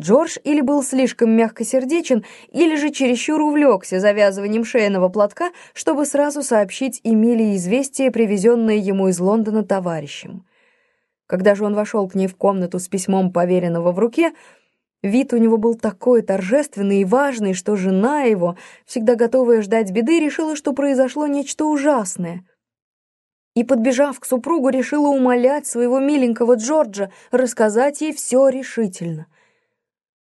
Джордж или был слишком мягкосердечен, или же чересчур увлекся завязыванием шейного платка, чтобы сразу сообщить Эмилии известие, привезенное ему из Лондона товарищем. Когда же он вошел к ней в комнату с письмом поверенного в руке, вид у него был такой торжественный и важный, что жена его, всегда готовая ждать беды, решила, что произошло нечто ужасное. И, подбежав к супругу, решила умолять своего миленького Джорджа рассказать ей все решительно.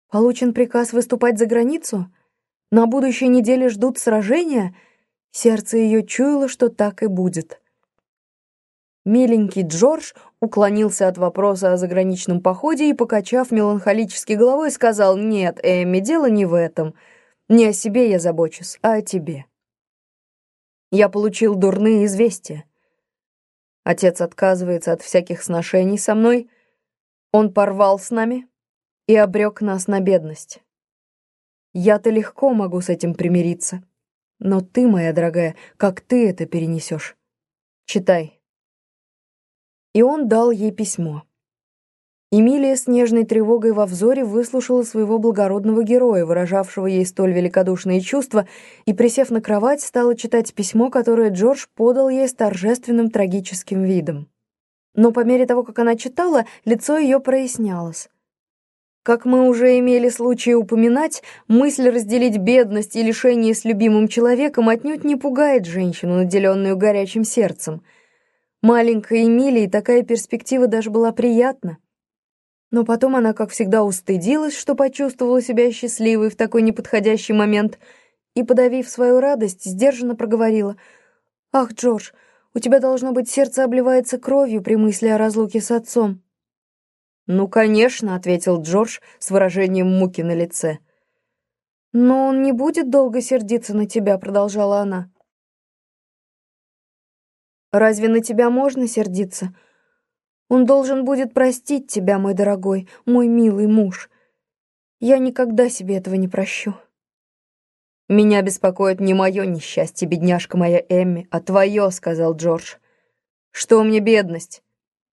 Получен приказ выступать за границу? На будущей неделе ждут сражения? Сердце ее чуяло, что так и будет. Миленький Джордж уклонился от вопроса о заграничном походе и, покачав меланхолически головой, сказал, «Нет, Эмми, дело не в этом. Не о себе я забочусь, а о тебе. Я получил дурные известия. Отец отказывается от всяких сношений со мной. Он порвал с нами, и обрек нас на бедность. Я-то легко могу с этим примириться. Но ты, моя дорогая, как ты это перенесешь? Читай. И он дал ей письмо. Эмилия с нежной тревогой во взоре выслушала своего благородного героя, выражавшего ей столь великодушные чувства, и, присев на кровать, стала читать письмо, которое Джордж подал ей с торжественным трагическим видом. Но по мере того, как она читала, лицо ее прояснялось. Как мы уже имели случай упоминать, мысль разделить бедность и лишение с любимым человеком отнюдь не пугает женщину, наделенную горячим сердцем. Маленькой Эмилии такая перспектива даже была приятна. Но потом она, как всегда, устыдилась, что почувствовала себя счастливой в такой неподходящий момент, и, подавив свою радость, сдержанно проговорила. «Ах, Джордж, у тебя, должно быть, сердце обливается кровью при мысли о разлуке с отцом». «Ну, конечно», — ответил Джордж с выражением муки на лице. «Но он не будет долго сердиться на тебя», — продолжала она. «Разве на тебя можно сердиться? Он должен будет простить тебя, мой дорогой, мой милый муж. Я никогда себе этого не прощу». «Меня беспокоит не мое несчастье, бедняжка моя Эмми, а твое», — сказал Джордж. «Что мне бедность?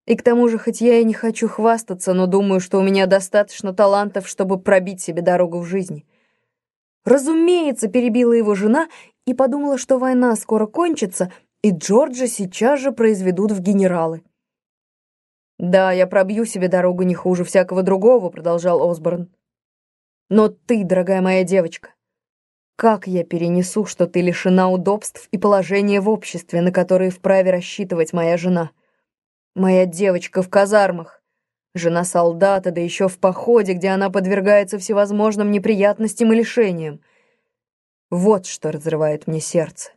И к тому же, хоть я и не хочу хвастаться, но думаю, что у меня достаточно талантов, чтобы пробить себе дорогу в жизни. Разумеется, перебила его жена и подумала, что война скоро кончится, и Джорджа сейчас же произведут в генералы. «Да, я пробью себе дорогу не хуже всякого другого», — продолжал Осборн. «Но ты, дорогая моя девочка, как я перенесу, что ты лишена удобств и положения в обществе, на которые вправе рассчитывать моя жена?» Моя девочка в казармах. Жена солдата, да еще в походе, где она подвергается всевозможным неприятностям и лишениям. Вот что разрывает мне сердце.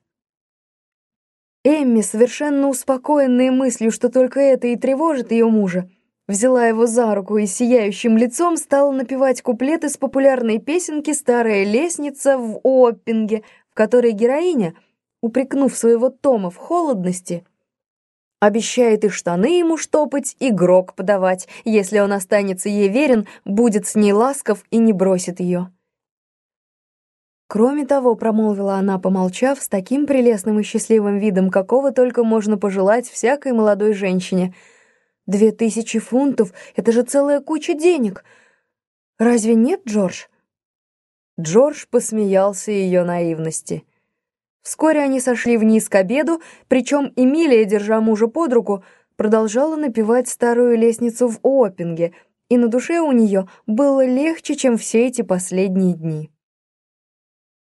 Эмми, совершенно успокоенная мыслью, что только это и тревожит ее мужа, взяла его за руку и сияющим лицом стала напевать куплет из популярной песенки «Старая лестница» в Оппинге, в которой героиня, упрекнув своего Тома в холодности, Обещает и штаны ему штопать, и грок подавать. Если он останется ей верен, будет с ней ласков и не бросит ее. Кроме того, промолвила она, помолчав, с таким прелестным и счастливым видом, какого только можно пожелать всякой молодой женщине. «Две тысячи фунтов — это же целая куча денег! Разве нет, Джордж?» Джордж посмеялся ее наивности. Вскоре они сошли вниз к обеду, причем Эмилия, держа мужа под руку, продолжала напевать старую лестницу в Опинге, и на душе у нее было легче, чем все эти последние дни.